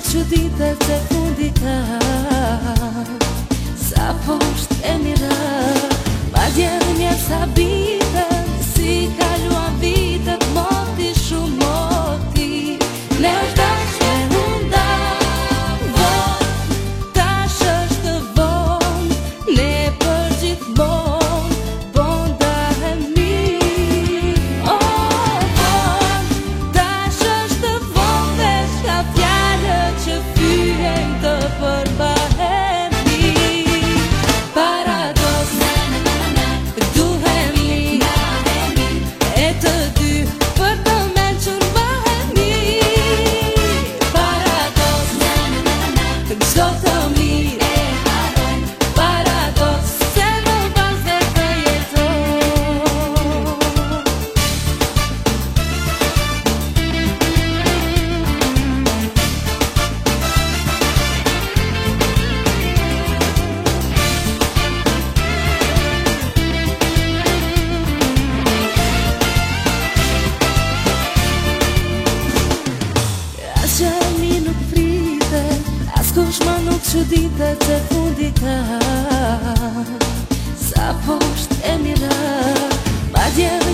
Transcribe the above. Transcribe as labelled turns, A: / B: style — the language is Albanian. A: ciudită te fundita që dita të fundita Sa po shtë e mira Ma djerë